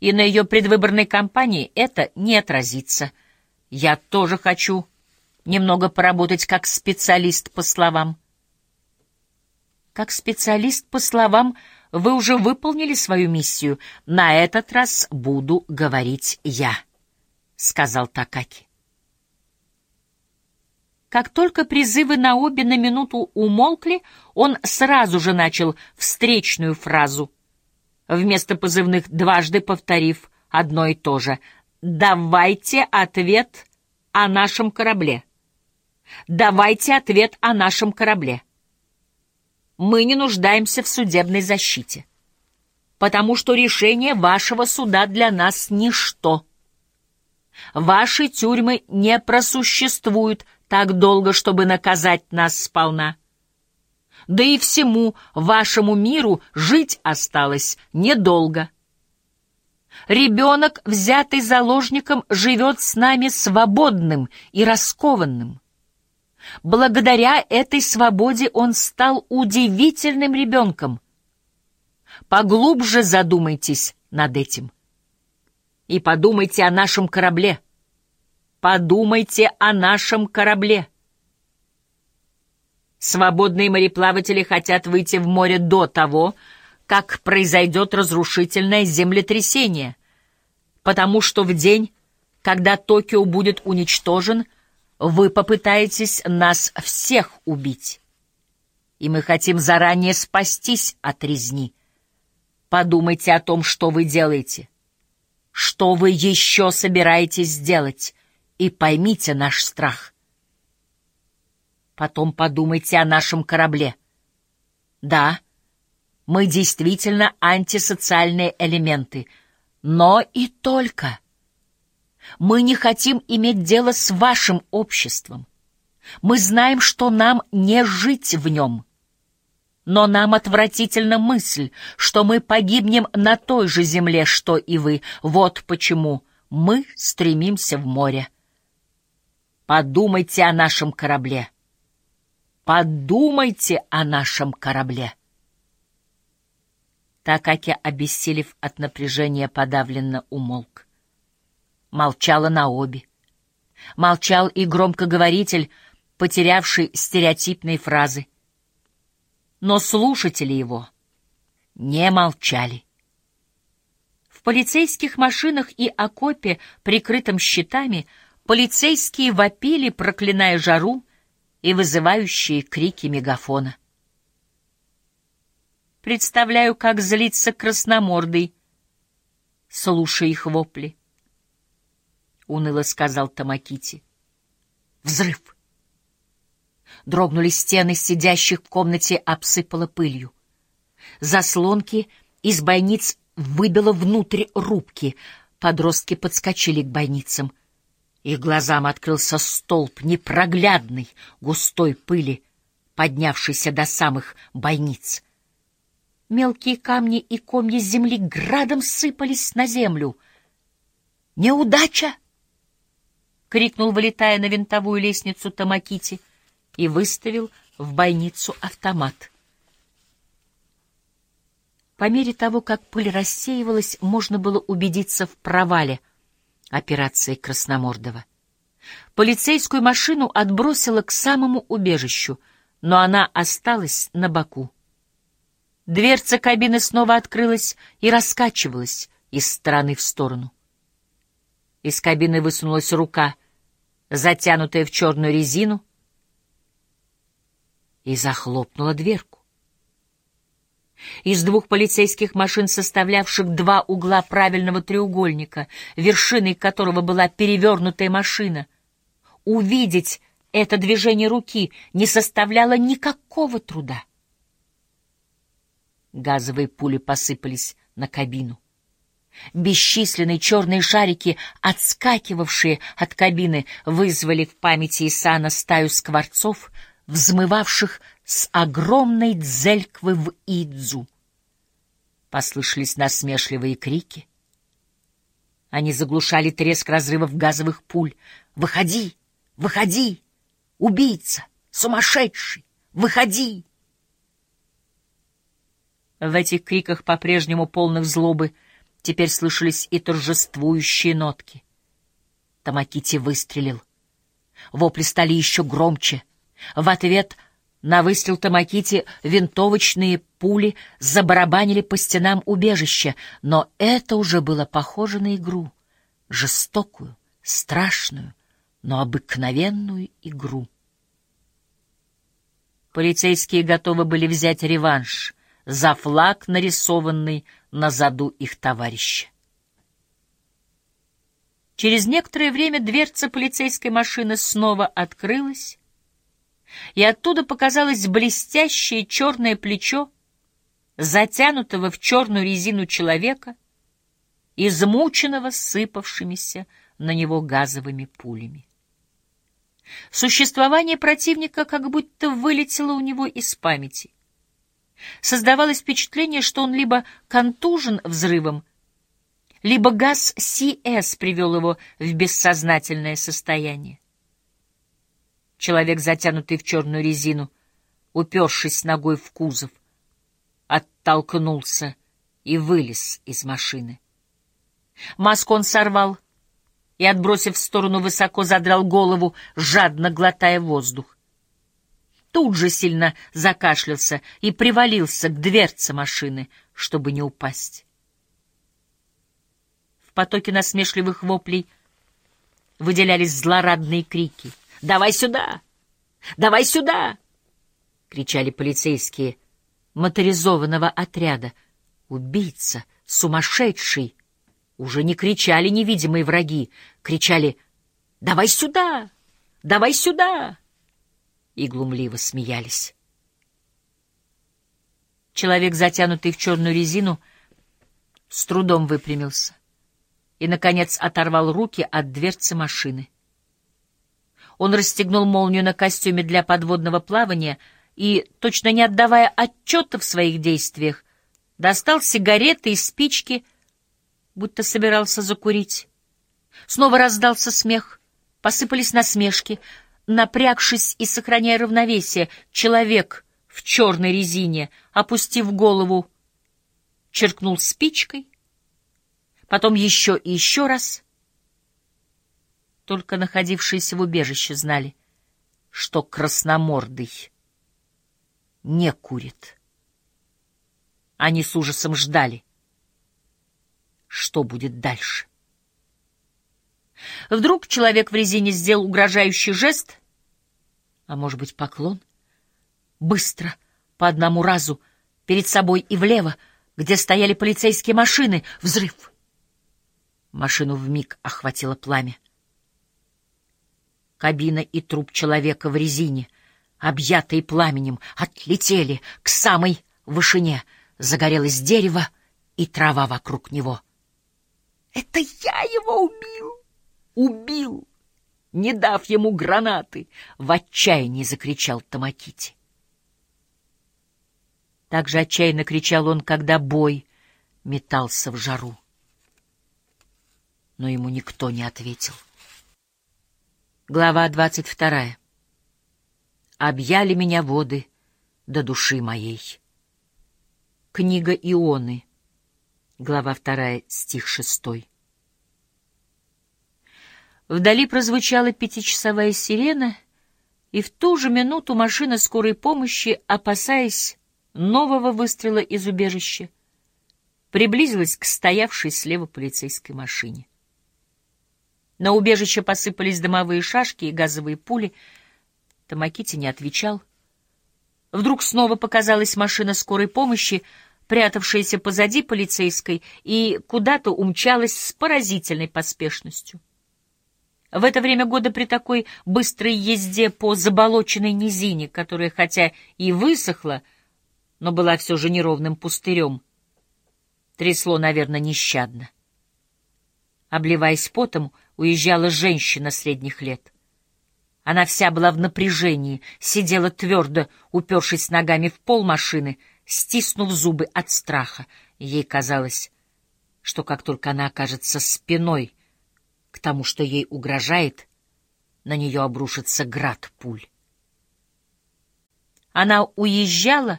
И на ее предвыборной кампании это не отразится. Я тоже хочу немного поработать как специалист по словам. Как специалист по словам вы уже выполнили свою миссию. На этот раз буду говорить я, — сказал Такаки. Как только призывы на обе на минуту умолкли, он сразу же начал встречную фразу, вместо позывных дважды повторив одно и то же. «Давайте ответ о нашем корабле». «Давайте ответ о нашем корабле». Мы не нуждаемся в судебной защите, потому что решение вашего суда для нас — ничто. Ваши тюрьмы не просуществуют так долго, чтобы наказать нас сполна. Да и всему вашему миру жить осталось недолго. Ребенок, взятый заложником, живет с нами свободным и раскованным. Благодаря этой свободе он стал удивительным ребенком. Поглубже задумайтесь над этим. И подумайте о нашем корабле. Подумайте о нашем корабле. Свободные мореплаватели хотят выйти в море до того, как произойдет разрушительное землетрясение, потому что в день, когда Токио будет уничтожен, вы попытаетесь нас всех убить. И мы хотим заранее спастись от резни. Подумайте о том, что вы делаете. Что вы еще собираетесь сделать? и поймите наш страх. Потом подумайте о нашем корабле. Да, мы действительно антисоциальные элементы, но и только. Мы не хотим иметь дело с вашим обществом. Мы знаем, что нам не жить в нем. Но нам отвратительна мысль, что мы погибнем на той же земле, что и вы. Вот почему мы стремимся в море. Подумайте о нашем корабле. Подумайте о нашем корабле. Такаки, обессилев от напряжения, подавленно умолк. Молчала Наоби. Молчал и громкоговоритель, потерявший стереотипные фразы. Но слушатели его не молчали. В полицейских машинах и окопе, прикрытом щитами, Полицейские вопили, проклиная жару и вызывающие крики мегафона. Представляю, как злится красномордый, слушая их вопли. Уныло сказал Тамакити. Взрыв! Дрогнули стены, сидящих в комнате обсыпало пылью. Заслонки из бойниц выбило внутрь рубки. Подростки подскочили к бойницам. Их глазам открылся столб непроглядной густой пыли, поднявшийся до самых бойниц. Мелкие камни и комья земли градом сыпались на землю. «Неудача!» — крикнул, вылетая на винтовую лестницу Тамакити, и выставил в бойницу автомат. По мере того, как пыль рассеивалась, можно было убедиться в провале — операции Красномордова. Полицейскую машину отбросило к самому убежищу, но она осталась на боку. Дверца кабины снова открылась и раскачивалась из стороны в сторону. Из кабины высунулась рука, затянутая в черную резину, и захлопнула дверку. Из двух полицейских машин, составлявших два угла правильного треугольника, вершиной которого была перевернутая машина, увидеть это движение руки не составляло никакого труда. Газовые пули посыпались на кабину. Бесчисленные черные шарики, отскакивавшие от кабины, вызвали в памяти Исана стаю скворцов, взмывавших с огромной дзельквы в Идзу. Послышались насмешливые крики. Они заглушали треск разрывов газовых пуль. «Выходи! Выходи! Убийца! Сумасшедший! Выходи!» В этих криках, по-прежнему полных злобы, Теперь слышались и торжествующие нотки. Тамакити выстрелил. Вопли стали еще громче. В ответ на выстрел Тамакити винтовочные пули забарабанили по стенам убежища, но это уже было похоже на игру. Жестокую, страшную, но обыкновенную игру. Полицейские готовы были взять реванш за флаг, нарисованный на заду их товарища. Через некоторое время дверца полицейской машины снова открылась, и оттуда показалось блестящее черное плечо затянутого в черную резину человека, измученного сыпавшимися на него газовыми пулями. Существование противника как будто вылетело у него из памяти. Создавалось впечатление, что он либо контужен взрывом, либо газ СС привел его в бессознательное состояние. Человек, затянутый в черную резину, упершись ногой в кузов, оттолкнулся и вылез из машины. Маску он сорвал и, отбросив в сторону, высоко задрал голову, жадно глотая воздух. Тут же сильно закашлялся и привалился к дверце машины, чтобы не упасть. В потоке насмешливых воплей выделялись злорадные крики. «Давай сюда! Давай сюда!» — кричали полицейские моторизованного отряда. «Убийца! Сумасшедший!» Уже не кричали невидимые враги, кричали «Давай сюда! Давай сюда!» и глумливо смеялись. Человек, затянутый в черную резину, с трудом выпрямился и, наконец, оторвал руки от дверцы машины. Он расстегнул молнию на костюме для подводного плавания и, точно не отдавая отчета в своих действиях, достал сигареты и спички — будто собирался закурить. Снова раздался смех, посыпались насмешки. Напрягшись и сохраняя равновесие, человек в черной резине, опустив голову, черкнул спичкой, потом еще и еще раз. Только находившиеся в убежище знали, что красномордый не курит. Они с ужасом ждали, что будет дальше. Вдруг человек в резине сделал угрожающий жест, а может быть поклон, быстро, по одному разу, перед собой и влево, где стояли полицейские машины, взрыв. Машину вмиг охватило пламя. Кабина и труп человека в резине, объятые пламенем, отлетели к самой вышине. Загорелось дерево и трава вокруг него — это я его убил! Убил! Не дав ему гранаты! В отчаянии закричал Тамакити. Так же отчаянно кричал он, когда бой метался в жару. Но ему никто не ответил. Глава двадцать вторая. «Объяли меня воды до души моей». Книга Ионы. Глава вторая, стих шестой. Вдали прозвучала пятичасовая сирена, и в ту же минуту машина скорой помощи, опасаясь нового выстрела из убежища, приблизилась к стоявшей слева полицейской машине. На убежище посыпались дымовые шашки и газовые пули. Тамакити не отвечал. Вдруг снова показалась машина скорой помощи, прятавшаяся позади полицейской, и куда-то умчалась с поразительной поспешностью. В это время года при такой быстрой езде по заболоченной низине, которая хотя и высохла, но была все же неровным пустырем, трясло, наверное, нещадно. Обливаясь потом, уезжала женщина средних лет. Она вся была в напряжении, сидела твердо, упершись ногами в пол машины — стиснув зубы от страха. Ей казалось, что как только она окажется спиной к тому, что ей угрожает, на нее обрушится град пуль. Она уезжала